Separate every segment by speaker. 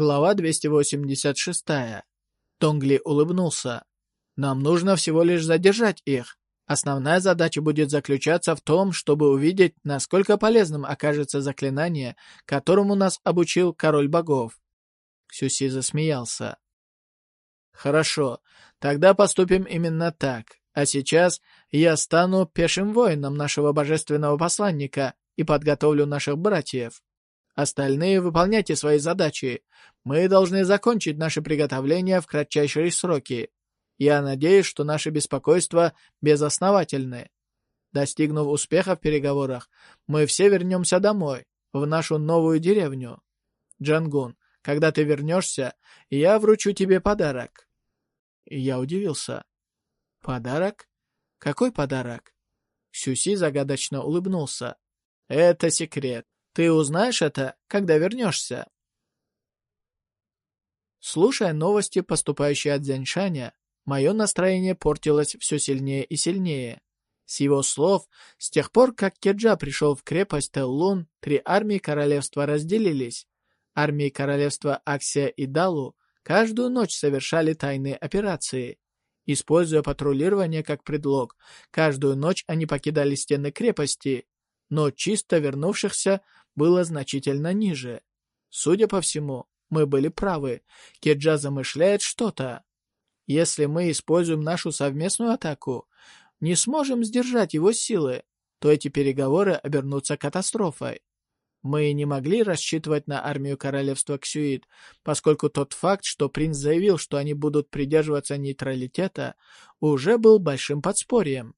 Speaker 1: Глава 286. Тонгли улыбнулся. «Нам нужно всего лишь задержать их. Основная задача будет заключаться в том, чтобы увидеть, насколько полезным окажется заклинание, которому нас обучил король богов». Ксюси засмеялся. «Хорошо, тогда поступим именно так. А сейчас я стану пешим воином нашего божественного посланника и подготовлю наших братьев. Остальные выполняйте свои задачи. Мы должны закончить наши приготовления в кратчайшие сроки. Я надеюсь, что наши беспокойства безосновательны. Достигнув успеха в переговорах, мы все вернемся домой, в нашу новую деревню. Джангун, когда ты вернешься, я вручу тебе подарок. Я удивился. Подарок? Какой подарок? Сюси загадочно улыбнулся. Это секрет. Ты узнаешь это, когда вернешься. Слушая новости, поступающие от Зяньшаня, мое настроение портилось все сильнее и сильнее. С его слов, с тех пор, как Кеджа пришел в крепость Теллун, три армии королевства разделились. Армии королевства Аксия и Далу каждую ночь совершали тайные операции. Используя патрулирование как предлог, каждую ночь они покидали стены крепости, но чисто вернувшихся было значительно ниже. Судя по всему, мы были правы. Кеджа замышляет что-то. Если мы используем нашу совместную атаку, не сможем сдержать его силы, то эти переговоры обернутся катастрофой. Мы не могли рассчитывать на армию королевства Ксюит, поскольку тот факт, что принц заявил, что они будут придерживаться нейтралитета, уже был большим подспорьем.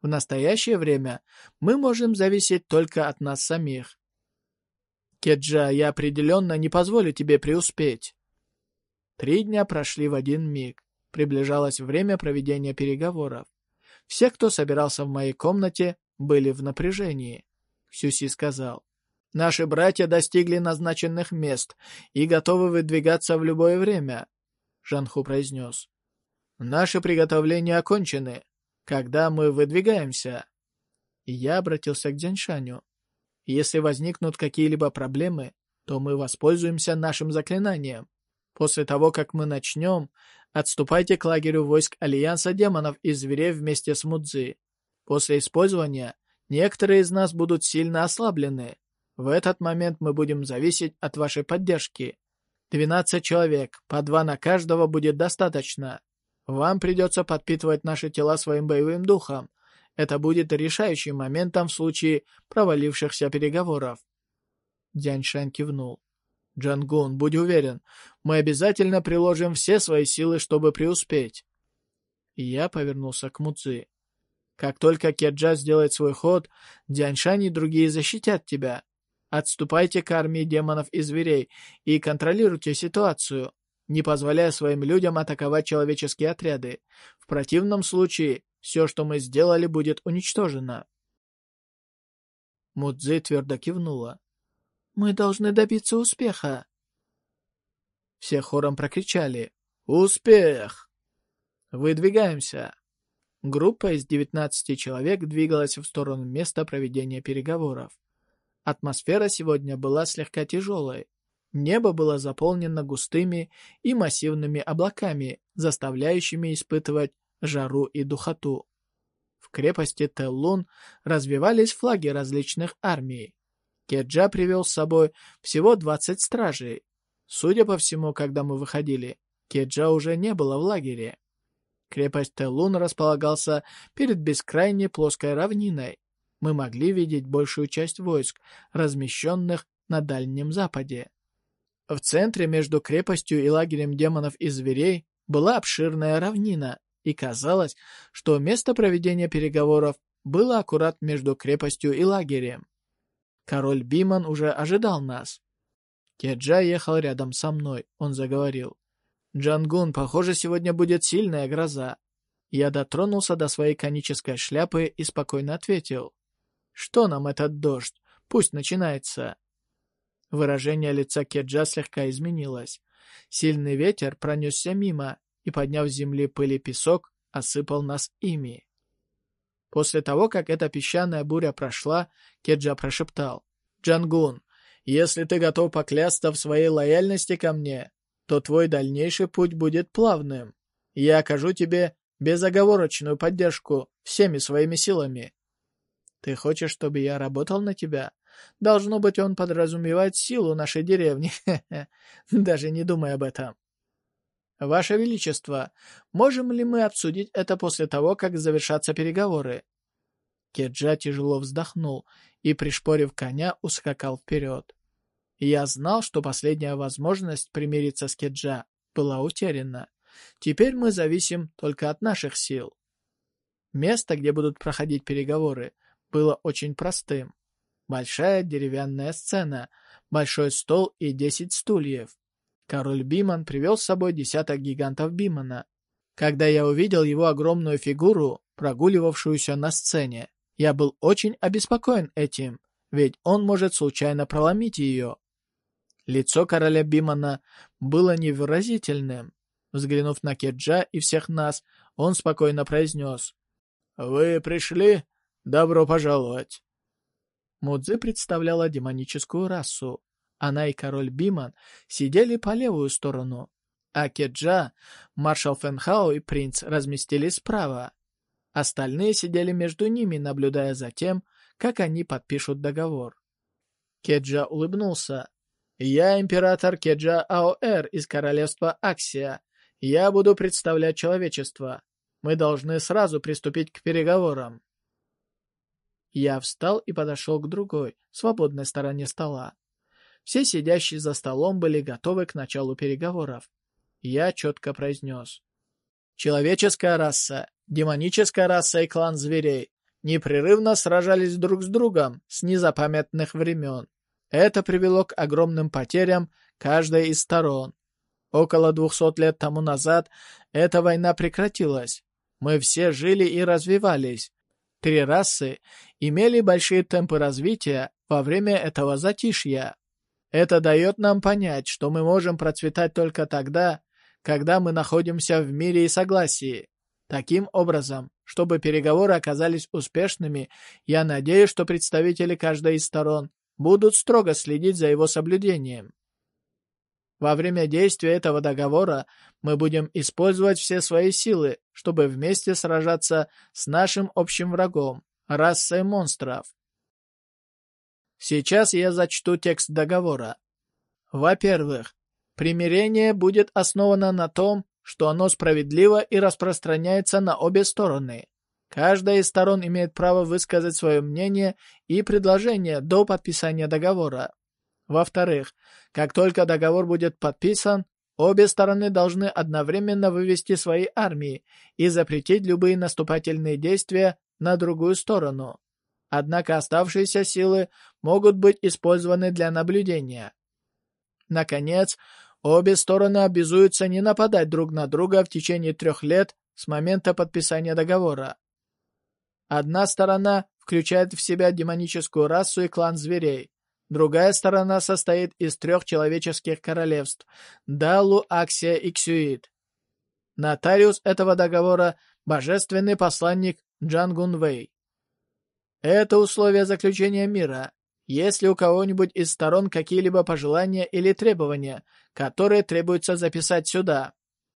Speaker 1: В настоящее время мы можем зависеть только от нас самих. Кеджа, я определенно не позволю тебе преуспеть. Три дня прошли в один миг. Приближалось время проведения переговоров. Все, кто собирался в моей комнате, были в напряжении. Сюси сказал. Наши братья достигли назначенных мест и готовы выдвигаться в любое время. Жанху произнес. Наши приготовления окончены. Когда мы выдвигаемся? Я обратился к Дзяньшаню. Если возникнут какие-либо проблемы, то мы воспользуемся нашим заклинанием. После того, как мы начнем, отступайте к лагерю войск Альянса демонов и зверей вместе с Мудзи. После использования некоторые из нас будут сильно ослаблены. В этот момент мы будем зависеть от вашей поддержки. 12 человек, по два на каждого будет достаточно. Вам придется подпитывать наши тела своим боевым духом, это будет решающим моментом в случае провалившихся переговоров. Дяньшань кивнул. «Джангун, будь уверен, мы обязательно приложим все свои силы, чтобы преуспеть». я повернулся к Муци. «Как только Кеджа сделает свой ход, Дяньшань и другие защитят тебя. Отступайте к армии демонов и зверей и контролируйте ситуацию, не позволяя своим людям атаковать человеческие отряды. В противном случае все, что мы сделали, будет уничтожено. Мудзи твердо кивнула. «Мы должны добиться успеха!» Все хором прокричали «Успех!» «Выдвигаемся!» Группа из 19 человек двигалась в сторону места проведения переговоров. Атмосфера сегодня была слегка тяжелой. Небо было заполнено густыми и массивными облаками, заставляющими испытывать жару и духоту. В крепости Теллун развивались флаги различных армий. Кеджа привел с собой всего 20 стражей. Судя по всему, когда мы выходили, Кеджа уже не было в лагере. Крепость Теллун располагался перед бескрайней плоской равниной. Мы могли видеть большую часть войск, размещенных на Дальнем Западе. В центре между крепостью и лагерем демонов и зверей была обширная равнина, и казалось, что место проведения переговоров было аккурат между крепостью и лагерем. Король Биман уже ожидал нас. Кеджа ехал рядом со мной, он заговорил. «Джангун, похоже, сегодня будет сильная гроза». Я дотронулся до своей конической шляпы и спокойно ответил. «Что нам этот дождь? Пусть начинается». Выражение лица Кеджа слегка изменилось. Сильный ветер пронесся мимо, и, подняв с земли пыль и песок, осыпал нас ими. После того, как эта песчаная буря прошла, Кеджа прошептал. «Джангун, Если ты готов поклясться в своей лояльности ко мне, то твой дальнейший путь будет плавным. Я окажу тебе безоговорочную поддержку всеми своими силами. Ты хочешь, чтобы я работал на тебя? Должно быть, он подразумевает силу нашей деревни. Даже не думай об этом. Ваше Величество, можем ли мы обсудить это после того, как завершатся переговоры? Кеджа тяжело вздохнул и, пришпорив коня, ускакал вперед. Я знал, что последняя возможность примириться с Кеджа была утеряна. Теперь мы зависим только от наших сил. Место, где будут проходить переговоры, было очень простым. Большая деревянная сцена, большой стол и десять стульев. Король Биман привел с собой десяток гигантов Бимана. Когда я увидел его огромную фигуру, прогуливавшуюся на сцене, я был очень обеспокоен этим, ведь он может случайно проломить ее. Лицо короля Бимана было невыразительным. Взглянув на Кеджа и всех нас, он спокойно произнес. «Вы пришли? Добро пожаловать!» Мудзи представляла демоническую расу. Она и король Биман сидели по левую сторону, а Кеджа, маршал Фенхао и принц разместились справа. Остальные сидели между ними, наблюдая за тем, как они подпишут договор. Кеджа улыбнулся. «Я император Кеджа Аоэр из королевства Аксия. Я буду представлять человечество. Мы должны сразу приступить к переговорам». Я встал и подошел к другой, свободной стороне стола. Все сидящие за столом были готовы к началу переговоров. Я четко произнес. Человеческая раса, демоническая раса и клан зверей непрерывно сражались друг с другом с незапамятных времен. Это привело к огромным потерям каждой из сторон. Около двухсот лет тому назад эта война прекратилась. Мы все жили и развивались. Три расы имели большие темпы развития во время этого затишья. Это дает нам понять, что мы можем процветать только тогда, когда мы находимся в мире и согласии. Таким образом, чтобы переговоры оказались успешными, я надеюсь, что представители каждой из сторон будут строго следить за его соблюдением. Во время действия этого договора мы будем использовать все свои силы, чтобы вместе сражаться с нашим общим врагом, расой монстров. Сейчас я зачту текст договора. Во-первых, Примирение будет основано на том, что оно справедливо и распространяется на обе стороны. Каждая из сторон имеет право высказать свое мнение и предложение до подписания договора. Во-вторых, как только договор будет подписан, обе стороны должны одновременно вывести свои армии и запретить любые наступательные действия на другую сторону. Однако оставшиеся силы могут быть использованы для наблюдения. Наконец, Обе стороны обязуются не нападать друг на друга в течение трех лет с момента подписания договора. Одна сторона включает в себя демоническую расу и клан зверей. Другая сторона состоит из трех человеческих королевств – Далу, Аксия и Ксюит. Нотариус этого договора – божественный посланник Джан Гунвей. Это условие заключения мира. Есть ли у кого-нибудь из сторон какие-либо пожелания или требования, которые требуется записать сюда?